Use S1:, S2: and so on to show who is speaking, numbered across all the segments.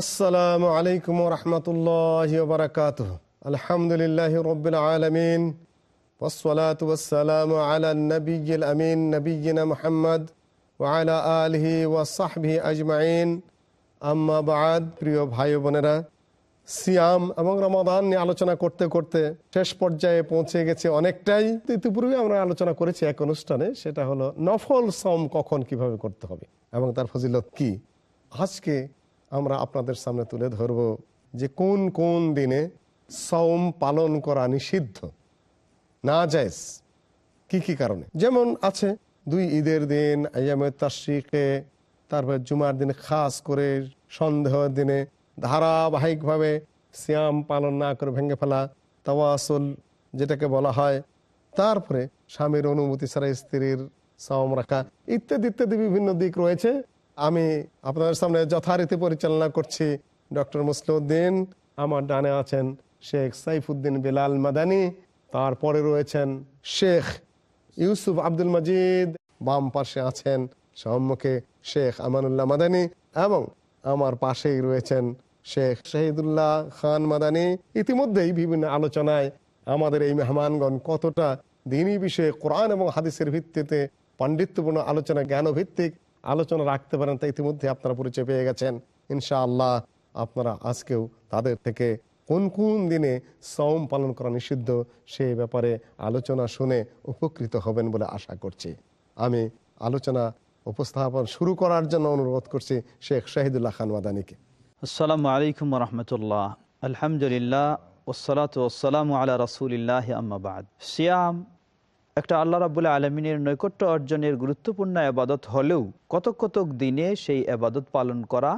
S1: السلام عليكم ورحمة الله وبركاته الحمد لله رب العالمين والصلاة والسلام على النبي الأمين نبينا محمد وعلى آله وصحبه أجمعين أما بعد প্রিয় ভাই বোনেরা সিয়াম এবং রমাদান নিয়ে আলোচনা করতে করতে শেষ পর্যায়ে পৌঁছে গেছে অনেকটাই ইতিপূর্বে আমরা আলোচনা করেছি এক অনুষ্ঠানে সেটা হলো নফল সম কখন কিভাবে করতে হবে এবং তার ফজিলত কি আজকে আমরা আপনাদের সামনে তুলে ধরব যে কোন কোন দিনে সৌম পালন করা নিষিদ্ধ না যায়জ কি কি কারণে? যেমন আছে দুই ঈদের দিন আয়ামে তাশ্রিকে, তারপর জুমার দিনে খাস করে সন্দেহের দিনে ধারাবাহিকভাবে সিয়াম পালন না করে ভেঙে ফেলা, তাওয়াসুল যেটাকে বলা হয়, তারপরে স্বামীর অনুমতি ছাড়া স্ত্রীর সম রাখা, ইত্যাদি ইত্যাদি বিভিন্ন দিক রয়েছে। আমি আপনাদের সামনে যথারীতি পরিচালনা করছি ডক্টর মুসলিউদ্দিন। আমার ডানে আছেন শেখ সাইফুদ্দিন বিলাল মাদানি। তারপরে রয়েছেন শেখ ইউসুফ আব্দুল মজিদ। বাম পাশে আছেন সম্মুখে শেখ আমানুল্লাহ মাদানি এবং আমার পাশেই রয়েছেন শেখ শহীদুল্লাহ খান মাদানি। ইতিমধ্যেই বিভিন্ন আলোচনায় আমাদের এই মেহমানগণ কতটা দিনী বিষয়ে কোরআন এবং হাদিসের ভিত্তিতে পাণ্ডিত্যপূর্ণ আলোচনা জ্ঞান ভিত্তিক আলোচনা রাখতে পারেন, তা ইতিমধ্যে আপনারা পরিচয় পেয়ে গেছেন। ইনশাআল্লাহ আপনারা আজকেও তাদের থেকে কোন কোন দিনে সৌম পালন করা নিষিদ্ধ সেই ব্যাপারে আলোচনা শুনে উপকৃত হবেন বলে আশা করছি। আমি আলোচনা উপস্থাপন শুরু করার জন্য অনুরোধ করছি শেখ শাহিদুল্লাহ খান মাদানিকে।
S2: আসসালামু আলাইকুম রহমতুল্লাহ। আলহামদুলিল্লাহ ওসলাত ওসালাম আলা রসুলিল্লাহ আম্মাবাদ সিয়াম একটা আল্লাহ রাবুল্লাহ আলমিনের নৈকট্য অর্জনের গুরুত্বপূর্ণ আবাদত হলেও কতক কতক দিনে সেই আবাদত পালন করা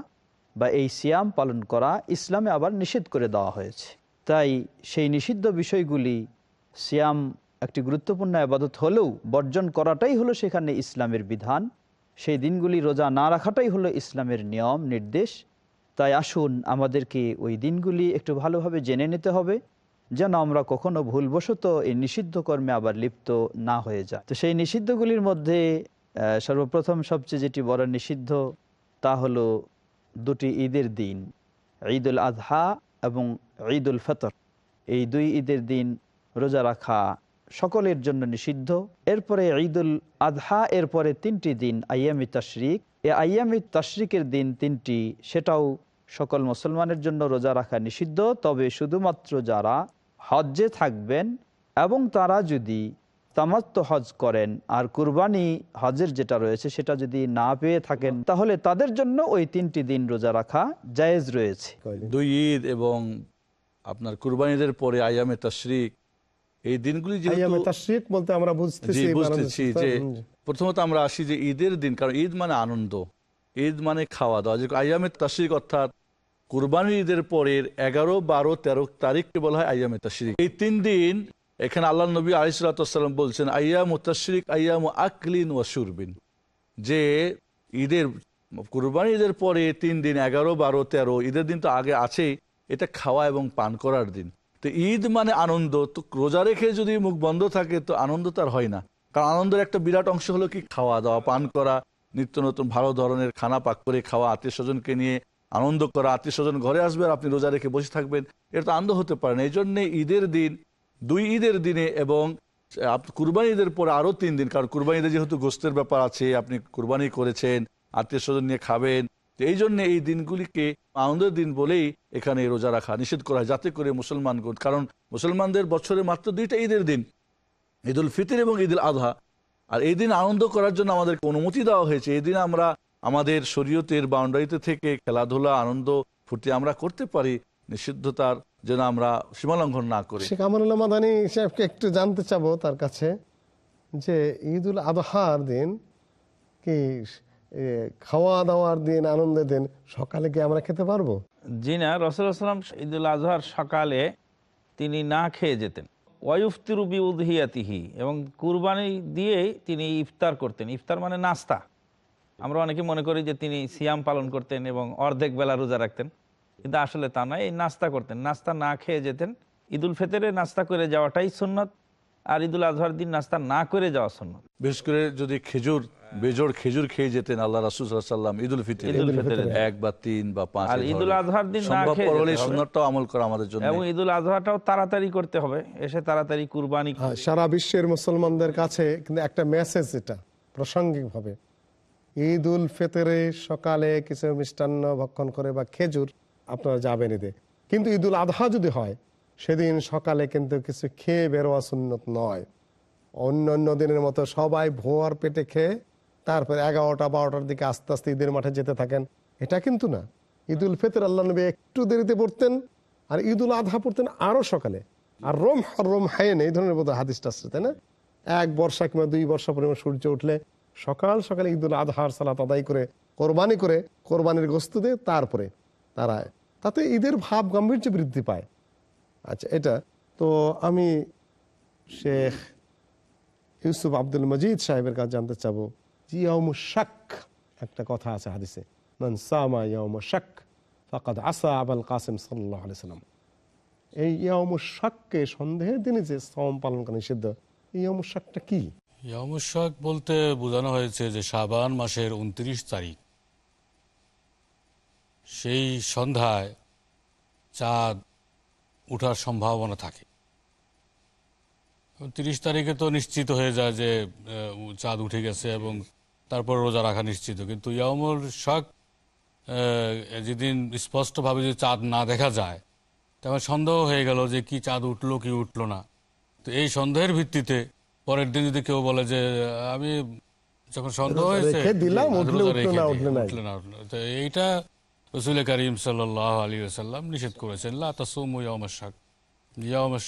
S2: বা এই সিয়াম পালন করা ইসলামে আবার নিষেধ করে দেওয়া হয়েছে। তাই সেই নিষিদ্ধ বিষয়গুলি সিয়াম একটি গুরুত্বপূর্ণ আবাদত হলেও বর্জন করাটাই হলো সেখানে ইসলামের বিধান। সেই দিনগুলি রোজা না রাখাটাই হলো ইসলামের নিয়ম, নির্দেশ। তাই আসুন আমাদেরকে ওই দিনগুলি একটু ভালোভাবে জেনে নিতে হবে। যেন আমরা কখনো ভুলবশত এই নিষিদ্ধ কর্মে আবার লিপ্ত না হয়ে যায় তো সেই নিষিদ্ধগুলির মধ্যে সর্বপ্রথম সবচেয়ে যেটি বড় নিষিদ্ধ, তা হলো দুটি ঈদের দিন ঈদ উল আজহা এবং ঈদ উল ফতর। এই দুই ঈদের দিন রোজা রাখা সকলের জন্য নিষিদ্ধ। এরপরে ঈদুল আজহা এরপরে তিনটি দিন আয়ামি তশরিক। এ আয়ামি তশরিকের দিন তিনটি, সেটাও সকল মুসলমানের জন্য রোজা রাখা নিষিদ্ধ। তবে শুধুমাত্র যারা হজ্জে থাকবেন এবং তারা যদি তামাত্ম হজ করেন আর কুরবানি হজের যেটা রয়েছে সেটা যদি না পেয়ে থাকেন তাহলে তাদের জন্য ওই তিনটি দিন রোজা রাখা জায়েজ রয়েছে।
S3: দুই ঈদ এবং আপনার কুরবানিদের পরে আয়ামে তশরিক এই দিনগুলি
S1: তাশরিক বলতে আমরা বুঝতেছি
S3: বুঝতেছি যে প্রথমত আমরা আসি যে ঈদের দিন কারণ ঈদ মানে আনন্দ ঈদ মানে খাওয়া দাওয়া যে আয়ামে তশরিক অর্থাৎ কুরবানির ঈদের পরের এগারো, বারো, তেরো তারিখকে বলা হয় আয়ামে তশরিক। এই তিন দিন এখানে আল্লাহ নবী আলিসাল্লাম বলছেন আয়াম তশরিক আয়াম আকলিন ও সুরবিন যে ঈদের, কুরবানি ঈদের পরে তিন দিন, এগারো, বারো, তেরো, ঈদের দিন তো আগে আছেই, এটা খাওয়া এবং পান করার দিন। তো ঈদ মানে আনন্দ, তো রোজা রেখে যদি মুখ বন্ধ থাকে তো আনন্দ তার হয় না। কারণ আনন্দের একটা বিরাট অংশ হলো কি? খাওয়া দাওয়া পান করা, নিত্য নতুন ভালো ধরনের খানা পাক করে খাওয়া আত্মীয় স্বজনকে নিয়ে আনন্দ করা আত্মীয় স্বজন ঘরে আসবে আর আপনি রোজা রেখে বসে থাকবেন। এটা তো আনন্দ হতে পারে না। এই জন্যে ঈদের দিন, দুই ঈদের দিনে এবং কুরবানি ঈদের পরে আরও তিন দিন, কারণ কুরবানি ঈদের যেহেতু গোস্তের ব্যাপার আছে, আপনি কুরবানি করেছেন আত্মীয় স্বজন নিয়ে খাবেন, তো এই জন্য এই দিনগুলিকে আনন্দের দিন বলেই এখানে রোজা রাখা নিষেধ করা হয়, যাতে করে মুসলমান কারণ মুসলমানদের বছরে মাত্র দুইটা ঈদের দিন, ঈদুল ফিতর এবং ঈদুল আধা আর এই দিন আনন্দ করার জন্য আমাদেরকে অনুমতি দেওয়া হয়েছে। এই দিন আমরা আমাদের শরীয়তের বাউন্ডারিতে থেকে খেলাধুলা আনন্দ ফুর্তি আমরা করতে পারি নিষিদ্ধতার যেন আমরা সীমালঙ্ঘন না করি।
S1: শেখ আমানুল্লাহ মাদানী সাহেবকে একটু জানতে চাবো তার কাছে যে ঈদ উল আদহার দিন কি খাওয়া দাওয়ার দিন আনন্দের দিন সকালে কি আমরা খেতে পারব?
S4: জি না রসুলাম ঈদুল আজহার সকালে তিনি না খেয়ে যেতেন। ওয়ুফতিরুবি উদহিয়াতিহি এবং কুরবানি দিয়েই তিনি ইফতার করতেন। ইফতার মানে নাস্তা। আমরা অনেকে মনে করি যে তিনি সিয়াম পালন করতেন এবং অর্ধেক বেলা রোজা রাখতেন। কিন্তু আসলে তা নয় এই নাস্তা করতেন। নাস্তা না খেয়ে যেতেন। ঈদুল ফেতরে নাস্তা করে যাওয়াটাই সুন্নত আর ঈদুল আজহার দিন নাস্তা না করে যাওয়া সুন্নত।
S3: বিশেষ করে যদি খেজুর বেজোর খেজুর খেয়ে যেতেন আল্লাহ রাসুল সাল্লাম ঈদুল ফিতর। এক বা তিন বা পাঁচ
S4: আর ঈদুল আজহার দিন না খেয়ে।
S3: সুন্নতটাও আমল করা আমাদের জন্য
S4: এবং ঈদুল আজহাটাও তাড়াতাড়ি করতে হবে এসে তাড়াতাড়ি কুরবানি
S1: হ্যাঁ, সারা বিশ্বের মুসলমানদের কাছে কিন্তু একটা মেসেজ এটা প্রাসঙ্গিকভাবে। ঈদ উল ফেতরে সকালে কিছু মিষ্টান্ন ভক্ষণ করে বা খেজুর, আপনারা যাবেন ঈদে। কিন্তু ঈদ উল আধা যদি হয়, সেদিন সকালে কিন্তু কিছু খেয়ে বেরোয়া সুন্নত নয়। অন্য অন্য দিনের মতো সবাই ভোয়ার পেটে খেয়ে তারপরে এগারোটা, বারোটার দিকে আস্তে আস্তে ঈদের মাঠে যেতে থাকেন। এটা কিন্তু না। ঈদ উল ফিতর আল্লাহ নবী একটু দেরিতে পড়তেন আর ঈদ উল আধা পড়তেন আরও সকালে। আর রোম রোম হায়েন এই ধরনের বোধ হাদিসটা আসছে তাই না? এক বর্ষা কিংবা দুই বর্ষা পরিমাণ সূর্য উঠলে সকাল সকালে ঈদ উল আধার সালাত আদায় করে, কোরবানি করে, কোরবানির গোস্ত দিয়ে তারপরে তারা, তাতে ঈদের ভাব গাম্ভীর্য বৃদ্ধি পায়। আচ্ছা এটা তো আমি শেখ ইউসুফ আব্দুল মজিদ সাহেবের কাছে জানতে চাবো যে ইয়াউমু শাক, একটা কথা আছে হাদিসে, মান সামা ইয়াউমু শাক ফাকাদ আসা আবাল কাসিম আলাইহি সাল্লাম। এই ইয়াউমু শাককে সন্দেহের দিনে যে সম পালন করা নিষিদ্ধ, এই ইয়াউমু শাকটা কি?
S5: ইয়ামুশাক বলতে বোঝানো হয়েছে যে শাবান মাসের উনত্রিশ তারিখ। সেই সন্ধ্যায় চাঁদ উঠার সম্ভাবনা থাকে। তিরিশ তারিখে তো নিশ্চিত হয়ে যায় যে চাঁদ উঠে গেছে এবং তারপর রোজা রাখা নিশ্চিত। কিন্তু ইয়ামুল শক যেদিন স্পষ্টভাবে যে চাঁদ না দেখা যায় তেমন সন্দেহ হয়ে গেল যে কি চাঁদ উঠল, কি উঠল না। তো এই সন্দেহের ভিত্তিতে পরের দিন যদি কেউ বলে যে আমি যখন সন্দেহ হয়েছে
S1: দিলাম, উঠলে না।
S5: তো এইটা রসুল করিম সাল্লাহ আলী আসাল্লাম নিষেধ করেছেন লা তাসুমু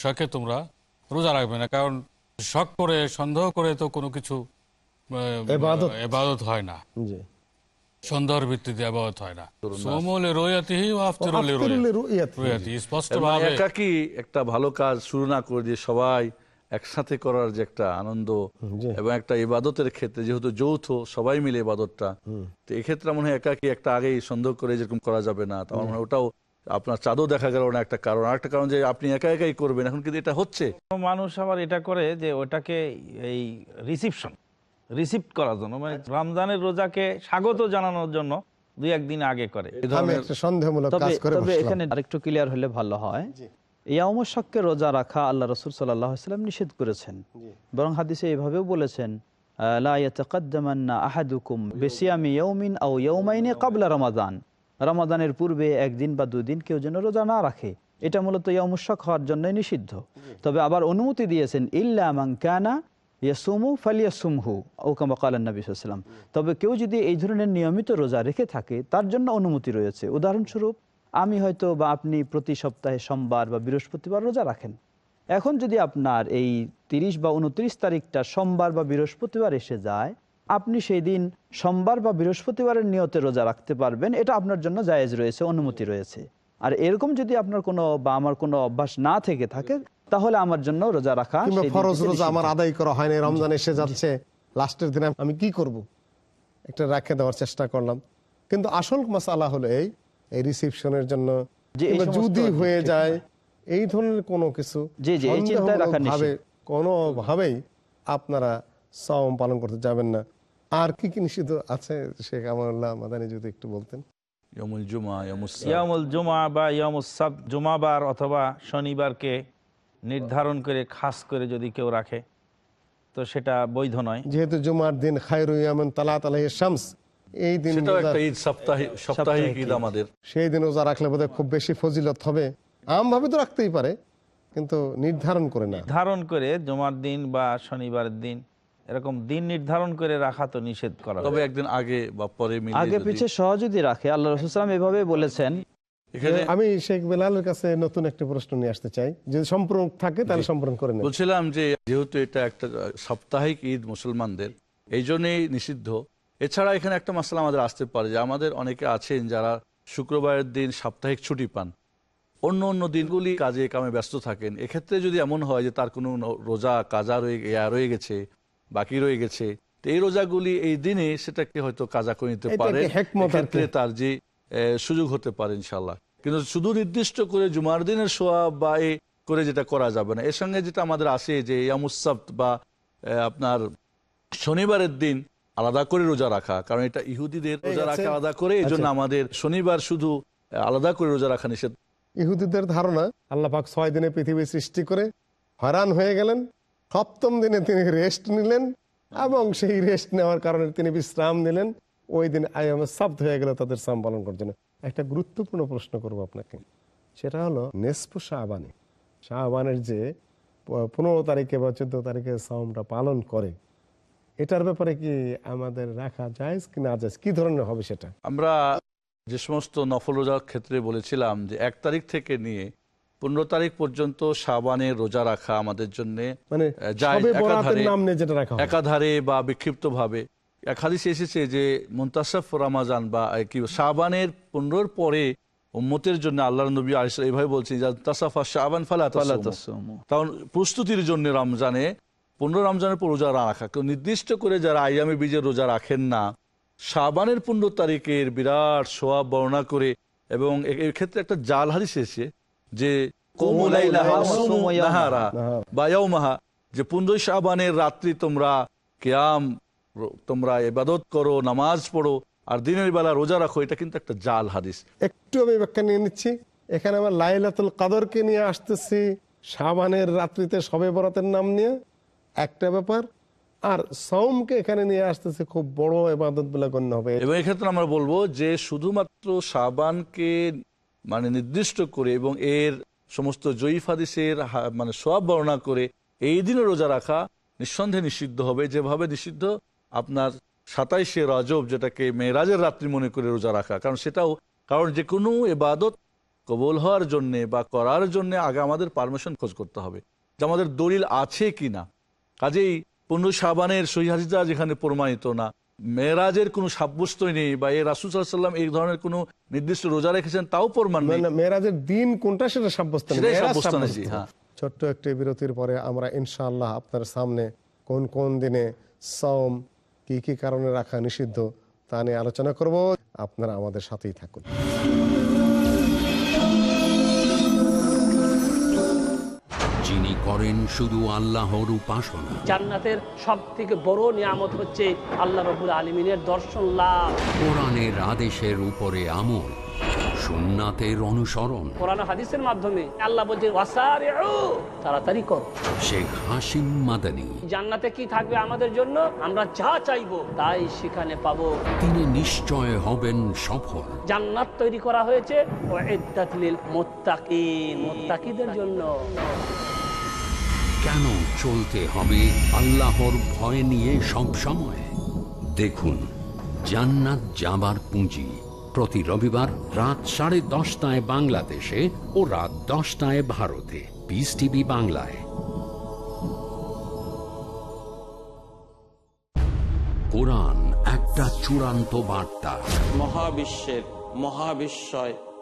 S5: শাক তোমরা রোজা রাখবে না কারণ শখ করে সন্দেহ করে তো কোনো কিছু
S1: এবাদত।
S5: হয় না।
S1: জি।
S5: সন্দেহের ভিত্তিতে আবাদত হয় না। সোমলে রোয়াতিহি আফতিরুলে। রোয়াতি
S3: এবং
S5: স্পষ্টভাবে।
S3: একাকি একটা ভালো কাজ শুরু না করে দিয়ে সবাই একসাথে করার যে একটা আনন্দ এবং একটা ইবাদতের ক্ষেত্রে যেহেতু যৌথ সবাই মিলে ইবাদতটা তো এক্ষেত্রে মনে হয় একাকি একটা আগেই সন্দেহ করে যেরকম করা যাবে না। তো আমার মনে ওটাও আপনার চাঁদও দেখা গেল না একটা কারণ। আরেকটা কারণ যে আপনি একা একাই করবেন এখন কিন্তু এটা হচ্ছে।
S4: মানুষ আবার এটা করে যে ওটাকে এই রিসিপশন রিসিভ করার জন্য মানে রমজানের রোজাকে স্বাগত জানানোর জন্য দুই একদিন আগে করে।
S3: এই
S1: আমি
S3: ধরনের
S1: একটা
S2: তবে
S1: কাজ করে
S2: তবে
S1: বসলাম।
S2: এখানে আরেকটু ক্লিয়ার হলে ভালো হয়। ইয়াউম শককে রোজা রাখা আল্লাহ রসুল সাল্লাম নিষেধ করেছেন। বরং হাদিসে এইভাবেও বলেছেন রমাদান। রমাদানের পূর্বে একদিন বা দুদিন কেউ যেন রোজা না রাখে এটা মূলত ইয়ামুশক হওয়ার জন্যই নিষিদ্ধ। তবে আবার অনুমতি দিয়েছেন ইল্লা মান কানা ইয়াসুমু ফালিয়াসুমহু ও কামা কালান নবী সাল্লাম তবে কেউ যদি এই ধরনের নিয়মিত রোজা রেখে থাকে তার জন্য অনুমতি রয়েছে। উদাহরণস্বরূপ আমি হয়তো বা আপনি প্রতি সপ্তাহে সোমবার বা বৃহস্পতিবার রোজা রাখেন। এখন যদি আপনার এই তিরিশ বা উনত্রিশ তারিখটা সোমবার বা বৃহস্পতিবার এসে যায় আপনি সেই দিন সোমবার বা বৃহস্পতিবারের নিয়তে রোজা রাখতে পারবেন এটা আপনার জন্য জায়েজ রয়েছে অনুমতি রয়েছে। আর এরকম যদি আপনার কোনো বা আমার কোনো অভ্যাস না থেকে থাকে তাহলে আমার জন্য রোজা রাখা
S1: ফরজ রোজা আমার আদায় করা হয়নি রমজান এসে যাচ্ছে লাস্টের দিনে আমি কি করব? একটা রাখে দেওয়ার চেষ্টা করলাম। কিন্তু আসল মশালা হলো এই এই রিসিপশনের জন্য যদি হয়ে যায় এই ধরনের কোনো কিছু
S2: জি, জি, এই চিন্তায় রাখা নিষেধ।
S1: ভাবে কোনোভাবেই আপনারা সম পালন করতে যাবেন না। আর কি কি নিষিদ্ধ আছে শেখ আমরুল্লাহ মাদানী যদি একটু বলতেন।
S4: জুমাবার অথবা শনিবারকে নির্ধারণ করে খাস করে যদি কেউ রাখে তো সেটা বৈধ নয়।
S1: যেহেতু জুমার দিন খায়রু ইয়ামিন তালাত আলাইহিস শামস এই দিন
S3: ঈদ সাপ্তাহিক সাপ্তাহিক ঈদ। আমাদের।
S1: সেই দিন রোজা রাখলে বোধহয় খুব বেশি ফজিলত হবে। আমভাবে তো রাখতেই পারে কিন্তু নির্ধারণ করে না।
S4: ধারণ করে জুমার দিন বা শনিবারের দিন এরকম দিন নির্ধারণ করে রাখা তো নিষেধ করা
S3: তবে একদিন আগে বা পরে
S2: আগে পিছে সহ যদি রাখে আল্লাহ রসুলাম এভাবে বলেছেন।
S1: আমি শেখ বেলালের কাছে নতুন একটা প্রশ্ন নিয়ে আসতে চাই। যদি সম্পূর্ণ থাকে তাহলে সম্পূর্ণ করে
S3: বলছিলাম যে যেহেতু এটা একটা সাপ্তাহিক ঈদ মুসলমানদের এই জন্যই নিষিদ্ধ। এছাড়া এখানে একটা মশলা আমাদের আসতে পারে যে আমাদের অনেকে আছেন যারা শুক্রবারের দিন সাপ্তাহিক ছুটি পান। অন্য অন্য দিনগুলি কাজে কামে ব্যস্ত থাকেন। এক্ষেত্রে যদি এমন হয় যে তার কোনো রোজা কাজা রয়ে রয়ে গেছে বাকি রয়ে গেছে তো এই রোজাগুলি এই দিনে সেটাকে হয়তো কাজা করে নিতে পারে
S1: হেকমত আর কি।
S3: এক্ষেত্রে তার যে সুযোগ হতে পারে ইনশাল্লাহ কিন্তু শুধু নির্দিষ্ট করে জুমার দিনের সোয়া বা এ করে যেটা করা যাবে না। এর সঙ্গে যেটা আমাদের আসে যে ইয়ামুসাপ্ত বা আপনার শনিবারের দিন আলাদা করে রোজা রাখা কারণ এটা ইহুদিদের রোজা রাখা আলাদা করে এই জন্য
S1: আচ্ছা।
S3: আমাদের শনিবার শুধু আলাদা করে রোজা রাখা নিষেধ।
S1: ইহুদিদের ধারণা আল্লাহ পাক ছয় দিনে পৃথিবী সৃষ্টি করে হয়রান হয়ে গেলেন সপ্তম দিনে তিনি রেস্ট নিলেন এবং সেই রেস্ট নেওয়ার কারণে তিনি বিশ্রাম নিলেন। ওই দিন আয়ামে সাব্দ হয়ে গেল তাদের সাম পালন করার জন্য। একটা গুরুত্বপূর্ণ প্রশ্ন করব আপনাকে। সেটা হলো নেসপু শাহবানে শাহবানের যে পনেরো তারিখে বা চোদ্দ তারিখে সামটা পালন করে এটার ব্যাপারে কি আমাদের রাখা যায় কি না যায়? কি ধরনের হবে সেটা?
S3: আমরা যে সমস্ত নফল রোজার ক্ষেত্রে বলেছিলাম যে এক তারিখ থেকে নিয়ে পনেরো তারিখ পর্যন্ত সাবানের রোজা রাখা আমাদের জন্য
S1: মানে
S3: একাধারে-
S1: নাম নিয়ে যেটা রাখা
S3: একাধারে বা বিক্ষিপ্ত ভাবে এক হাদিসে এসেছে যে মুন্তাসফ রমাজান বা কি সাবানের পনেরোর পরে উম্মতের জন্য আল্লাহ নবী আলিস এইভাবে বলছেন যে তাসাফা শাবান ফালা। কারণ প্রস্তুতির জন্য রমজানে পনেরো রমজানের পর রোজা রাখা। কেউ নির্দিষ্ট করে যারা আইয়ামে বীজের রোজা রাখেন না শাবানের পনেরো তারিখের বিরাট সোয়াব বর্ণনা করে এবং এর ক্ষেত্রে একটা জাল হাদিস এসেছে যে যে পনেরোই শাবানের রাত্রি তোমরা কেয়াম তোমরা ইবাদত করো নামাজ পড়ো আর দিনের বেলা রোজা রাখো এটা কিন্তু একটা জাল হাদিস।
S1: একটু আমি ব্যাখ্যা নিয়ে নিচ্ছি। এখানে আমার লাইলাতুল কাদরকে নিয়ে আসতেছি সাবানের রাত্রিতে সবে বরাতের নাম নিয়ে। একটা ব্যাপার, আর সৌমকে এখানে নিয়ে আসতেছে খুব বড় এবাদত বলে গণ্য হবে।
S3: এবং এক্ষেত্রে আমরা বলব যে শুধুমাত্র সাবানকে মানে নির্দিষ্ট করে এবং এর সমস্ত জয়ীফ হাদিসের হা- মানে সব বর্ণনা করে এই দিনে রোজা রাখা নিঃসন্দেহে নিষিদ্ধ হবে। যেভাবে নিষিদ্ধ, আপনার সাতাইশে রাজব যেটাকে মেয়েরাজের রাত্রি মনে করে রোজা রাখা, কারণ সেটাও কারণ যে কোনো এবাদত কবল হওয়ার জন্যে বা করার জন্যে আগে আমাদের পারমিশন খোঁজ করতে হবে যে আমাদের দলিল আছে কি না কাজেই পনেরো সাবানের সহিহাদিসা যেখানে প্রমাণিত না মেয়েরাজের কোনো সাব্যস্তই নেই বা এই রাসুল সাল্লাম এই ধরনের কোনো নির্দিষ্ট রোজা রেখেছেন তাও প্রমাণ নেই
S1: মানে মেয়েরাজের দিন কোনটা সেটা সাব্যস্ত।
S3: হ্যাঁ।
S1: ছোট্ট একটি বিরতির পরে আমরা ইনশাআল্লাহ আপনার সামনে কোন কোন দিনে সম কি কি কারণে রাখা নিষিদ্ধ তা নিয়ে আলোচনা করব আপনারা আমাদের সাথেই থাকুন
S6: করেন শুধু আল্লাহর উপাসনা।
S7: জান্নাতের সব থেকে বড় নিয়ামত হচ্ছে আল্লাহ রবুল আলমিনের দর্শন লাভ।
S6: কোরআনের আদেশের উপরে আমল সুন্নাতের অনুসরণ।
S7: কোরআন হাদিসের মাধ্যমে আল্লাহ তাড়াতাড়ি করো।
S6: শেখ হাসিম মাদানী।
S7: জান্নাতে কি থাকবে আমাদের জন্য? আমরা যা চাইব তাই সেখানে পাবো।
S6: তিনি নিশ্চয় হবেন সফল।
S7: জান্নাত তৈরি করা হয়েছে মুত্তাকিদের জন্য।
S6: কেন চলতে হবে আল্লাহর ভয় নিয়ে সব সময়? দেখুন, জান্নাত যাবার পুঁজি প্রতি রবিবার রাত সাড়ে দশটায় বাংলাদেশে ও রাত দশটায় ভারতে। পিস টিভি বাংলায়। কোরআন একটা চূড়ান্ত বার্তা।
S8: মহাবিশ্বের, মহাবিশ্বয়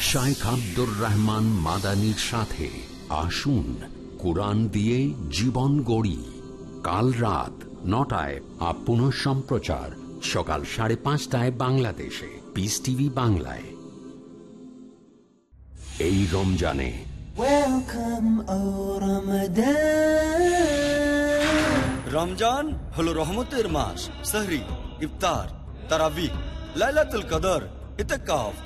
S6: শাইখ আব্দুর রহমান মাদানির সাথে আসুন কোরআন দিয়ে জীবন গড়ি। কাল রাত নটায় আপ পুনঃ সম্প্রচার সকাল সাড়ে পাঁচটায় বাংলাদেশে। পিস টিভি বাংলায়। এই রমজানে.
S9: রমজান হলো রহমতের মাস সাহরি ইফতার তারাবি লাইলাতুল কদর ইতেকাফ।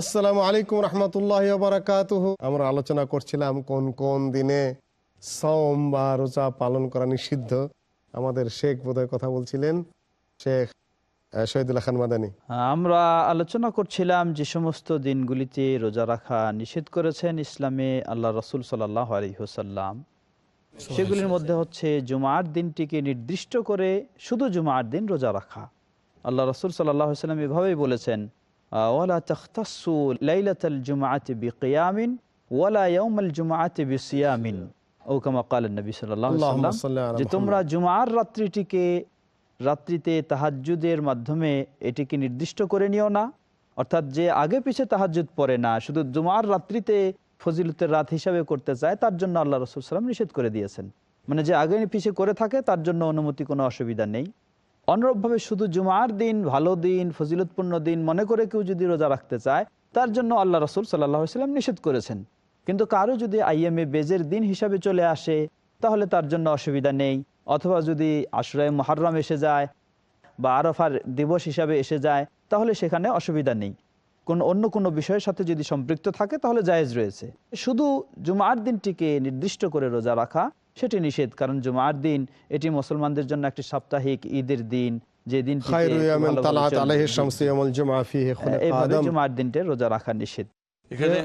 S1: আসসালামু আলাইকুম রহমতুল্লাহ বারাকাত আমরা আলোচনা করছিলাম কোন কোন দিনে সম বা রোজা পালন করা নিষিদ্ধ। আমাদের শেখ বোধহয় কথা বলছিলেন। শেখ শহীদুল্লাহ খান মাদানী।
S2: আমরা আলোচনা করছিলাম যে সমস্ত দিনগুলিতে রোজা রাখা নিষেধ করেছেন ইসলামে আল্লাহ রসুল আলহিহসাল্লাম সেগুলির মধ্যে হচ্ছে জুমার দিনটিকে নির্দিষ্ট করে শুধু জুমার দিন রোজা রাখা। আল্লাহ রসুল সাল্লাহ সাল্লাম এভাবেই বলেছেন ওয়ালা তখতাসু লাইলাতাল জুমাআতি বিকিয়ামিন ওয়ালা ইয়াউমাল জুমাআতি বিসিয়ামিন ও কামা কালেন নবী সাল্লাল্লাহু আলাইহি
S1: আল্লাহুম্মা
S2: ওয়াসাল্লাম, যে তোমরা জুমার রাত্রিটিকে রাত্রিতে তাহাজ্জুদের মাধ্যমে এটিকে নির্দিষ্ট করে নিও না অর্থাৎ যে আগে পিছে তাহাজ্জুদ পড়ে না শুধু জুমার রাত্রিতে ফজিলতের রাত হিসাবে করতে চায় তার জন্য আল্লাহ রসুল সাল্লাম নিষেধ করে দিয়েছেন। মানে যে আগে পিছে করে থাকে তার জন্য অনুমতি কোনো অসুবিধা নেই। অনুরূপভাবে শুধু জুমার দিন, ভালো দিন, ফজিলতপূর্ণ দিন মনে করে কেউ যদি রোজা রাখতে চায়, তার জন্য আল্লাহ রসুল সাল্লাহ সাল্লাম নিষেধ করেছেন। কিন্তু কারও যদি আইএমএ বেজের দিন হিসাবে চলে আসে, তাহলে তার জন্য অসুবিধা নেই। অথবা যদি আশ্রয় মহারম এসে যায় বা আরফার দিবস হিসাবে এসে যায়, তাহলে সেখানে অসুবিধা নেই। কোন অন্য কোনো বিষয়ের সাথে যদি সম্পৃক্ত থাকে তাহলে জায়েজ রয়েছে। শুধু জুমার দিনটিকে নির্দিষ্ট করে রোজা রাখা সেটি নিষেধ কারণ জুমার দিন এটি মুসলমানদের জন্য একটি সাপ্তাহিক ঈদের দিন। যে দিন। জুমার দিনটে রোজা রাখা নিষেধ।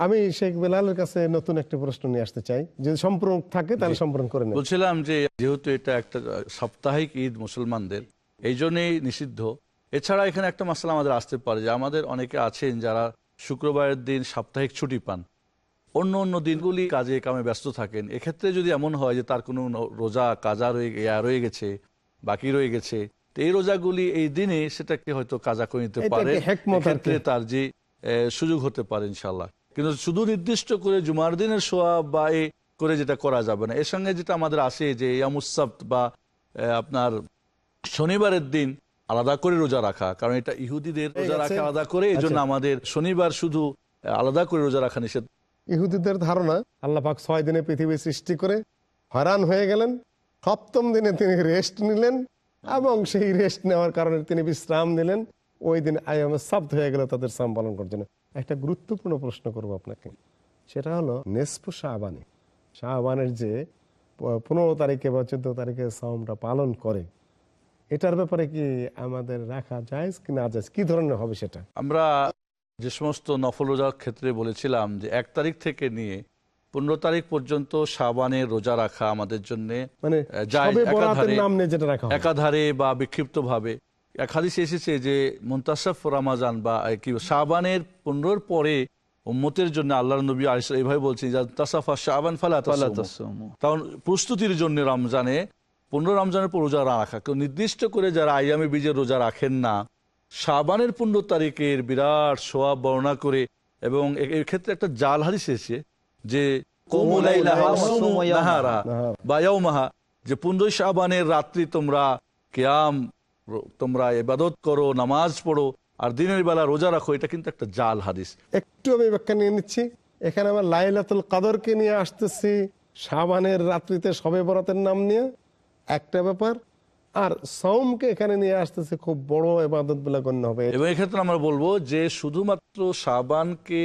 S1: আমি শেখ বেলালের কাছে নতুন একটা প্রশ্ন নিয়ে আসতে চাই। যদি সম্পূর্ণ থাকে তাহলে সম্পূর্ণ করে
S3: বলছিলাম যে যেহেতু এটা একটা সাপ্তাহিক ঈদ মুসলমানদের এই জন্যই নিষিদ্ধ। এছাড়া এখানে একটা মশলা আমাদের আসতে পারে যে আমাদের অনেকে আছেন যারা শুক্রবারের দিন সাপ্তাহিক ছুটি পান। অন্য অন্য দিনগুলি কাজে কামে ব্যস্ত থাকেন। এক্ষেত্রে যদি এমন হয় যে তার কোনো রোজা কাজা রয়ে রয়ে গেছে বাকি রয়ে গেছে তো এই রোজাগুলি এই দিনে সেটাকে হয়তো কাজা করে নিতে পারে
S1: কি হেকমত আর কি?
S3: এক্ষেত্রে তার যে সুযোগ হতে পারে ইনশাল্লাহ কিন্তু শুধু নির্দিষ্ট করে জুমার দিনের সোয়া বা এ করে যেটা করা যাবে না। এর সঙ্গে যেটা আমাদের আসে যে ইয়ামুসাপ্ত বা আপনার শনিবারের দিন আলাদা করে রোজা রাখা কারণ এটা ইহুদিদের রোজা রাখা আলাদা করে এই জন্য
S1: আচ্ছা।
S3: আমাদের শনিবার শুধু আলাদা করে রোজা রাখা নিষেধ।
S1: ইহুদিদের ধারণা আল্লাহ পাক ছয় দিনে পৃথিবী সৃষ্টি করে হয়রান হয়ে গেলেন সপ্তম দিনে তিনি রেস্ট নিলেন এবং সেই রেস্ট নেওয়ার কারণে তিনি বিশ্রাম নিলেন। ওই দিন আয়ামে সাব্দ হয়ে গেল তাদের সাম পালন করার জন্য। একটা গুরুত্বপূর্ণ প্রশ্ন করব আপনাকে সেটা হলো নেসপু শাহবানে শাহবানের যে পনেরো তারিখে বা চোদ্দ তারিখে সামটা পালন করে এটার ব্যাপারে কি আমাদের রাখা যায় কি না যায় কি ধরনের হবে সেটা
S3: আমরা যে সমস্ত নফল রোজার ক্ষেত্রে বলেছিলাম যে এক তারিখ থেকে নিয়ে পনেরো তারিখ পর্যন্ত সাবানের রোজা রাখা আমাদের জন্য
S1: মানে
S3: একাধারে-
S1: নাম নিয়ে যেটা রাখা।
S3: একাধারে বা বিক্ষিপ্ত ভাবে এক হাদিসে এসেছে যে মুন্তাসফ রামাজান বা কি সাবানের পনেরোর পরে উম্মতের জন্য আল্লাহ নবী এইভাবে বলছেন যে তাসাফা সাবান ফালা। তাসুমু। কারণ প্রস্তুতির জন্য রমজানে পনেরো রমজানের পর রোজা রাখা কেউ নির্দিষ্ট করে যারা আইয়ামে বীজের রোজা রাখেন না সাবানের পনেরো তারিখের বিরাট সোয়াব বর্ণনা করে এবং এর ক্ষেত্রে একটা জাল হাদিস এসেছে যে কুমু লাইলাহা ওয়াসুমু নাহারা বা ইয়াউমাহা, যে পনেরোই সাবানের রাত্রি তোমরা কেয়াম তোমরা এবাদত করো নামাজ পড়ো আর দিনের বেলা রোজা রাখো এটা কিন্তু একটা জাল হাদিস।
S1: একটু আমি ব্যাখ্যা নিয়ে নিচ্ছি। এখানে আমার লাইলাতুল কাদরকে নিয়ে আসতেছি সাবানের রাত্রিতে সবে বরাতের নাম নিয়ে। একটা ব্যাপার, আর সৌমকে এখানে নিয়ে আসতেছে খুব বড় এবাদত বলে গণ্য হবে।
S3: এবং এক্ষেত্রে আমরা বলব যে শুধুমাত্র সাবানকে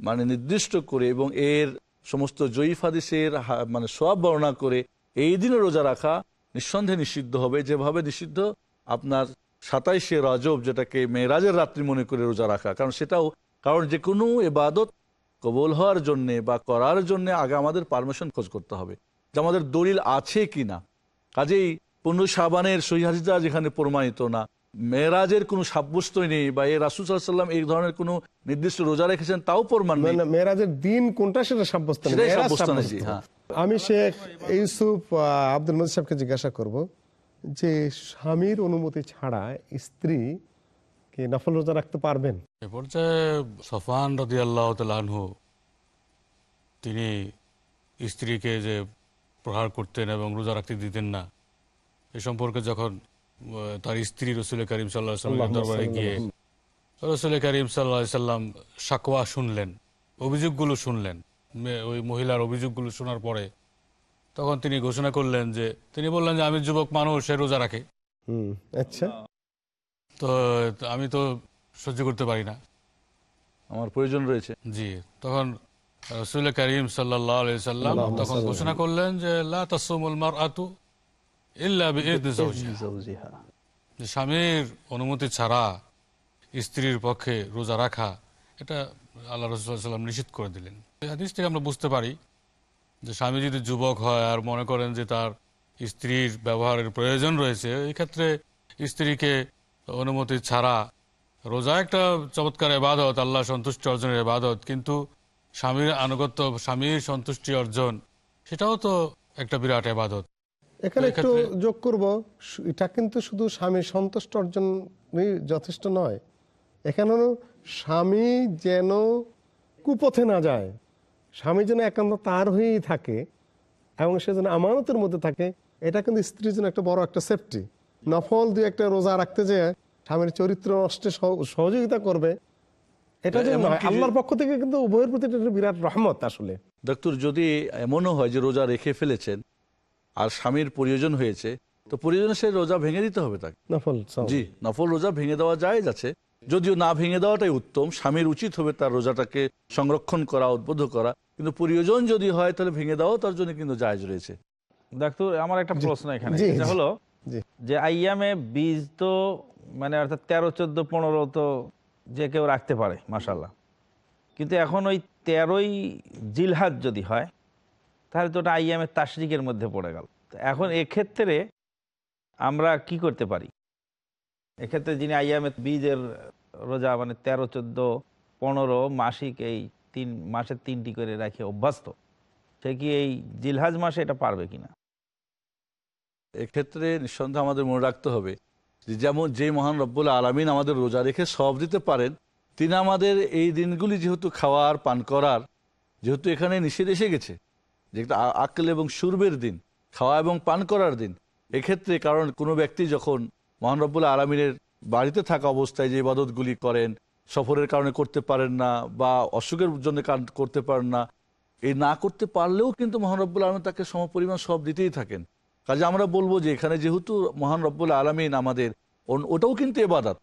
S3: মানে নির্দিষ্ট করে এবং এর সমস্ত জয়ীফ হাদিসের মানে সব বর্ণনা করে এই দিনে রোজা রাখা নিঃসন্দেহে নিষিদ্ধ হবে। যেভাবে নিষিদ্ধ, আপনার সাতাইশে রাজব যেটাকে মেয়েরাজের রাত্রি মনে করে রোজা রাখা। কারণ সেটাও, কারণ যে কোনো এবাদত কবল হওয়ার জন্যে বা করার জন্যে আগে আমাদের পারমিশন খোঁজ করতে হবে যে আমাদের দলিল আছে কি না কাজেই পনেরো সাবানের সহিহাদিসা যেখানে প্রমাণিত না মেয়েরাজের কোনো সাব্যস্তই নেই বা এই রাসুল সাল্লাম এই ধরনের কোনো নির্দিষ্ট রোজা রেখেছেন তাও প্রমাণ নেই
S1: মেয়েরাজের দিন কোনটা সেটা সাব্যস্ত।
S3: হ্যাঁ।
S1: আমি শেখ ইউসুফ আব্দুল মজিদ সাহেবকে জিজ্ঞাসা করব যে স্বামীর অনুমতি ছাড়া স্ত্রী কি নফল রোজা রাখতে পারবেন
S5: এ পর্যায়ে সফান রদি আল্লাহ তালহু তিনি স্ত্রীকে যে প্রহার করতেন এবং রোজা রাখতে দিতেন না। এ সম্পর্কে যখন তার স্ত্রী রসুল করিম সাল্লাহ সাল্লামের দরবারে গিয়ে রসুল করিম সাল্লাহ সাল্লাম সাকওয়া শুনলেন অভিযোগগুলো শুনলেন। ওই মহিলার অভিযোগগুলো শোনার পরে তখন তিনি ঘোষণা করলেন যে তিনি বললেন যে আমি যুবক মানুষ সে রোজা রাখে।
S1: আচ্ছা।
S5: তো আমি তো সহ্য করতে পারি না।
S3: আমার প্রয়োজন রয়েছে।
S5: জি তখন রসুল করিম সাল্লাম তখন ঘোষণা করলেন যে স্বামীর অনুমতি ছাড়া স্ত্রীর পক্ষে রোজা রাখা এটা আল্লাহ রসুল্লাম নিষিদ্ধ করে দিলেন। হাদিস থেকে আমরা বুঝতে পারি যে স্বামী যদি যুবক হয় আর মনে করেন যে তার স্ত্রীর ব্যবহারের প্রয়োজন রয়েছে এই ক্ষেত্রে স্ত্রীকে অনুমতি ছাড়া রোজা একটা চমৎকার এবাদত আল্লাহ সন্তুষ্টি অর্জনের এবাদত কিন্তু স্বামীর আনুগত্য স্বামীর সন্তুষ্টি অর্জন সেটাও তো একটা বিরাট এবাদত।
S1: এখানে একটু যোগ করব। এটা কিন্তু শুধু স্বামীর সন্তুষ্ট অর্জনই যথেষ্ট নয়। এখানে স্বামী যেন কুপথে না যায় স্বামী যেন একান্ত তার হয়েই থাকে এবং সে যেন আমানতের মধ্যে থাকে এটা কিন্তু স্ত্রীর জন্য একটা বড় একটা সেফটি নফল দিয়ে একটা রোজা রাখতে যে স্বামীর চরিত্র নষ্টে সহ- সহযোগিতা করবে এটা আল্লাহর পক্ষ থেকে কিন্তু উভয়ের প্রতি বিরাট রহমত আসলে।
S3: ডক্টর যদি এমনও হয় যে রোজা রেখে ফেলেছেন আর স্বামীর প্রয়োজন হয়েছে তো প্রয়োজনে সে রোজা ভেঙে দিতে হবে তাকে।
S1: নফল
S3: জি নফল রোজা ভেঙে দেওয়া যায় যাচ্ছে। যদিও না ভেঙে দেওয়াটাই উত্তম স্বামীর উচিত হবে তার রোজাটাকে সংরক্ষণ করা উদ্বুদ্ধ করা কিন্তু প্রয়োজন যদি হয় তাহলে ভেঙে দেওয়াও তার জন্য কিন্তু জায়জ রয়েছে।
S4: ডাক্তার আমার একটা প্রশ্ন এখানে। এটা। হলো
S1: জি।
S4: যে আইয়ামে বীজ তো মানে অর্থাৎ তেরো চোদ্দ পনেরো তো যে কেউ রাখতে পারে মাসাল্লাহ কিন্তু এখন ওই তেরোই জিলহাজ যদি হয়, তাহলে তো ওটা আইয়ামের তাসরিকের মধ্যে পড়ে গেল। তো এখন এক্ষেত্রে আমরা কি করতে পারি? এক্ষেত্রে যিনি আইয়ামের বীজের রোজা মানে তেরো, চোদ্দ, পনেরো মাসিক এই তিন, মাসের তিনটি করে রাখে অভ্যস্ত, সে কি এই জিলহাজ মাসে এটা পারবে কিনা?
S3: এক্ষেত্রে নিঃসন্দেহে আমাদের মনে রাখতে হবে যেমন যে মহান রব্বুল আলমিন আমাদের রোজা রেখে সব দিতে পারেন, তিনি আমাদের এই দিনগুলি যেহেতু খাওয়ার, পান করার, যেহেতু এখানে নিষেধ এসে গেছে যেটা আ- আকল এবং সুরবের দিন, খাওয়া এবং পান করার দিন, এক্ষেত্রে কারণ কোনো ব্যক্তি যখন মহান রব্বুল আলমিনের বাড়িতে থাকা অবস্থায় যে ইবাদতগুলি করেন, সফরের কারণে করতে পারেন না বা অসুখের জন্য কার- করতে পারেন না, এই না করতে পারলেও কিন্তু মহান রব্বুল আলমিন তাকে সমপরিমাণ সব দিতেই থাকেন। কাজে আমরা বলব যে এখানে যেহেতু মহান রব্বুল আলমিন আমাদের ওটাও কিন্তু এবাদত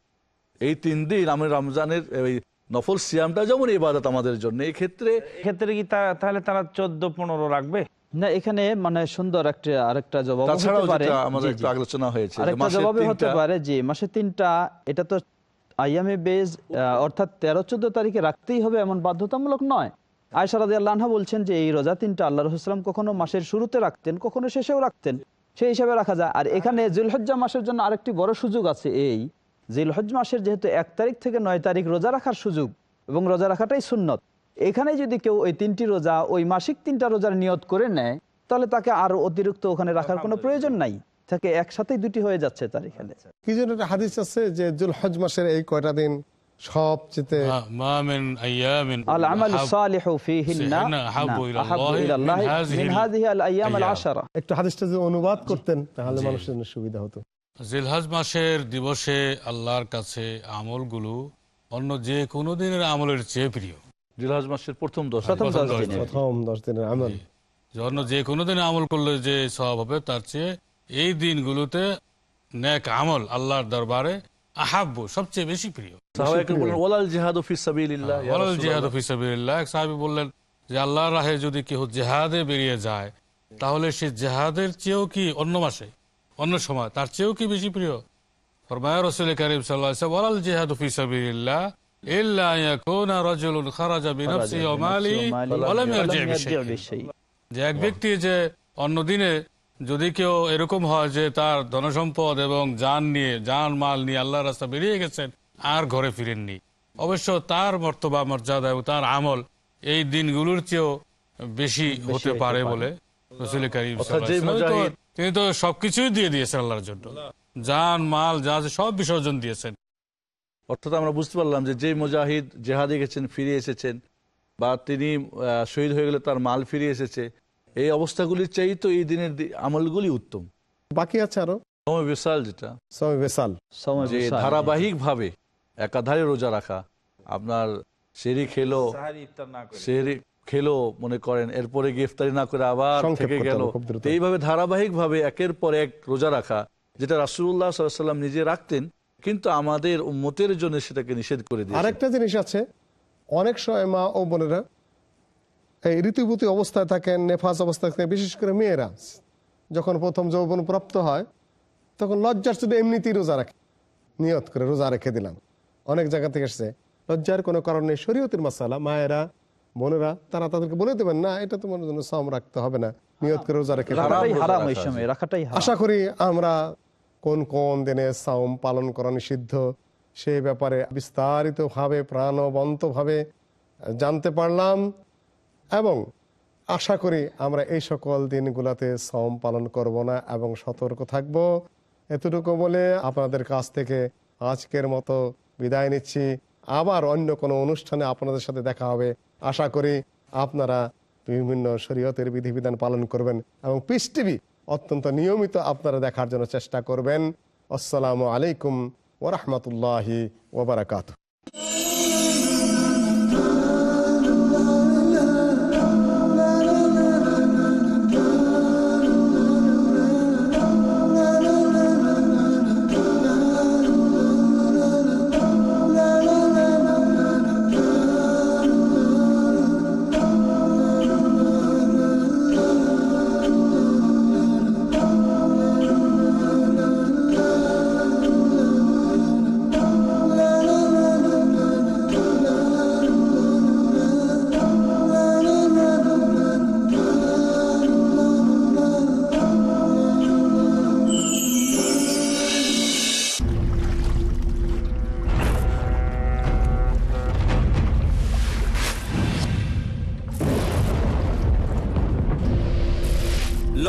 S3: এই তিন দিন আমি রমজানের এই নফল সিয়ামটা যেমন এবাদত আমাদের জন্য এই ক্ষেত্রে
S4: এক্ষেত্রে কি তাহলে তারা চোদ্দ পনেরো রাখবে?
S2: না এখানে মানে সুন্দর একটা আরেকটা জবাব
S3: তাছাড়াও
S2: হতে পারে
S3: আমাদের একটু আলোচনা হয়েছে
S2: আরেকটা
S3: মাসের
S2: হতে পারে যে মাসে তিনটা এটা তো আইয়ামে বেজ আহ, অর্থাৎ তেরো চোদ্দ তারিখে রাখতেই হবে এমন বাধ্যতামূলক নয়। আয়সা রাদি আল্লাহ বলছেন যে এই রোজা তিনটা আল্লাহ রহুসলাম কখনো মাসের শুরুতে রাখতেন কখনো শেষেও রাখতেন। সেই হিসাবে রাখা যায়। আর এখানে জিলহজ্জা মাসের জন্য আরেকটি বড় সুযোগ আছে এই। জিলহজ মাসের যেহেতু এক তারিখ থেকে নয় তারিখ রোজা রাখার সুযোগ এবং রোজা রাখাটাই সুন্নত। এখানে যদি কেউ ওই তিনটি রোজা ওই মাসিক তিনটা রোজার নিয়ত করে নেয় তাহলে তাকে আরও অতিরিক্ত ওখানে রাখার কোনো প্রয়োজন নাই। তাকে একসাথেই দুটি হয়ে যাচ্ছে তার এখানে।
S1: কি একটা হাদিস আছে যে জুল হজ মাসের এই কয়টা দিন সবচেয়ে একটু হাদিসটা যদি অনুবাদ করতেন তাহলে মানুষের জন্য সুবিধা হতো।
S5: জিলহাজ মাসের দিবসে আল্লাহর কাছে আমলগুলো অন্য যে কোনো দিনের আমলের চেয়ে প্রিয়।
S3: জিলহজ মাসের প্রথম দশ
S2: প্রথম দশ
S1: দিনের। আমল।
S5: যে অন্য যে কোনো দিনে আমল করলে যে সব হবে তার চেয়ে এই দিনগুলোতে নেক আমল আল্লাহর দরবারে আহাব্য সবচেয়ে বেশি প্রিয়।
S3: সাহাবায়ে বললেন ফি সাবিলিল্লাহ
S5: ওয়ালাল ফি সাবিলিল্লাহ। এক সাহাবী বললেন যে আল্লাহর রাহে যদি কেউ জেহাদে বেরিয়ে যায় তাহলে সে জেহাদের চেয়েও কি অন্য মাসে অন্য সময় তার চেয়েও কি বেশি প্রিয়? ফরমায়া রাসূল কারীম সাল্লাল্লাহু আলাইহি ওয়াসাল্লাম ওয়ালাল জিহাদ ফি সাবিলিল্লাহ ইল্লা ইয়াকুনা রাজুলুন খারাজা বিনাফসিহি ওয়া মালিহি ওয়া লাম ইয়ারজি বিশাইইন যে এক ব্যক্তি যে অন্য দিনে যদি কেউ এরকম হয় যে তার ধনসম্পদ এবং যান নিয়ে যান মাল নিয়ে আল্লাহ রাস্তা বেরিয়ে গেছেন আর ঘরে ফিরেননি। অবশ্য তার মর্তবা মর্যাদা এবং তার আমল এই দিনগুলোর চেয়েও বেশি হতে পারে বলে রসুল করিম তিনি তো সবকিছুই দিয়ে দিয়েছেন আল্লাহর জন্য। যান মাল যা সব বিসর্জন দিয়েছেন।
S3: অর্থাৎ আমরা বুঝতে পারলাম যে যে মুজাহিদ জেহাদে গেছেন ফিরে এসেছেন বা তিনি শহীদ হয়ে গেলে তার মাল ফিরে এসেছে এই অবস্থাগুলির চাই তো এই দিনের আমলগুলি উত্তম।
S1: বাকি আছে আরও?
S3: সময় বিশাল যেটা।
S1: সময় বেসাল
S2: সময়
S3: যে
S2: বিশাল।
S3: ধারাবাহিক ভাবে একাধারে রোজা রাখা আপনার সেরি খেলো
S4: সেহরি
S3: খেলো মনে করেন এরপরে গ্রেফতারি না করে আবার থেকে গেল। এইভাবে ধারাবাহিক ভাবে একের পর এক রোজা রাখা যেটা রাসুল্লাহ সাল্লাম নিজে রাখতেন কিন্তু আমাদের উম্মতের জন্য সেটাকে নিষেধ করে দিয়ে
S1: আরেকটা জিনিস আছে অনেক সময় মা ও বোনেরা এই ঋতুবতী অবস্থায় থাকেন নেফাস অবস্থায় থাকেন বিশেষ করে মেয়েরা। যখন প্রথম যৌবন প্রাপ্ত হয় তখন লজ্জার শুধু এমনিতেই রোজা রাখে। নিয়ত করে রোজা রেখে দিলাম। অনেক জায়গা থেকে এসছে লজ্জার কোনো কারণ শরীয়তের মাসালা মায়েরা বোনেরা তারা তাদেরকে বলে দেবেন না এটা তোমার জন্য সম রাখতে হবে না। নিয়ত করে রোজা রেখে আশা করি আমরা কোন কোন দিনে সাওম পালন করা নিষিদ্ধ সে ব্যাপারে বিস্তারিতভাবে প্রাণবন্তভাবে জানতে পারলাম। এবং আশা করি আমরা এই সকল দিনগুলোতে সাওম পালন করব না এবং সতর্ক থাকব। এতটুকু বলে আপনাদের কাছ থেকে আজকের মতো বিদায় নিচ্ছি। আবার অন্য কোনো অনুষ্ঠানে আপনাদের সাথে দেখা হবে। আশা করি আপনারা বিভিন্ন শরীয়তের বিধিবিধান পালন করবেন এবং পিস টিভি অত্যন্ত নিয়মিত আপনারা দেখার জন্য চেষ্টা করবেন। আসসালামু আলাইকুম ওরহমতুল্লাহি ওবরাকাত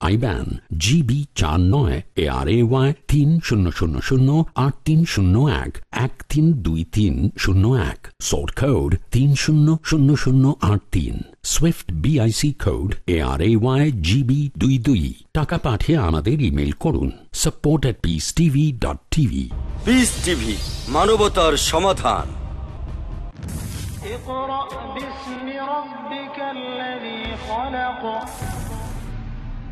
S6: আইব্যান জিবি চার নয় এ আর এ ওয়াই তিন শূন্য শূন্য শূন্য আট তিন শূন্য এক এক তিন দুই তিন শূন্য এক সোর্ট কোড তিন শূন্য শূন্য শূন্য আট তিন SWIFT BIC code A R A Y GB দুই দুই টাকা পাঠিয়ে আমাদের ইমেল করুন support at Peace TV dot TV
S9: Peace TV মানবতার সমাধান
S10: اقرأ باسم ربك الذي خلق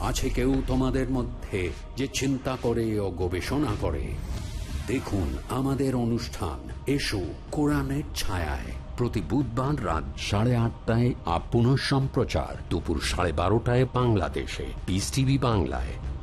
S6: আছে কেউ তোমাদের মধ্যে যে চিন্তা করে ও গবেষণা করে? দেখুন আমাদের অনুষ্ঠান। এসো কোরআনের ছায়ায়। প্রতি বুধবার রাত সাড়ে আটটায় আপ পুনঃ সম্প্রচার দুপুর সাড়ে বারোটায় বাংলাদেশে। পিস টিভি বাংলায়।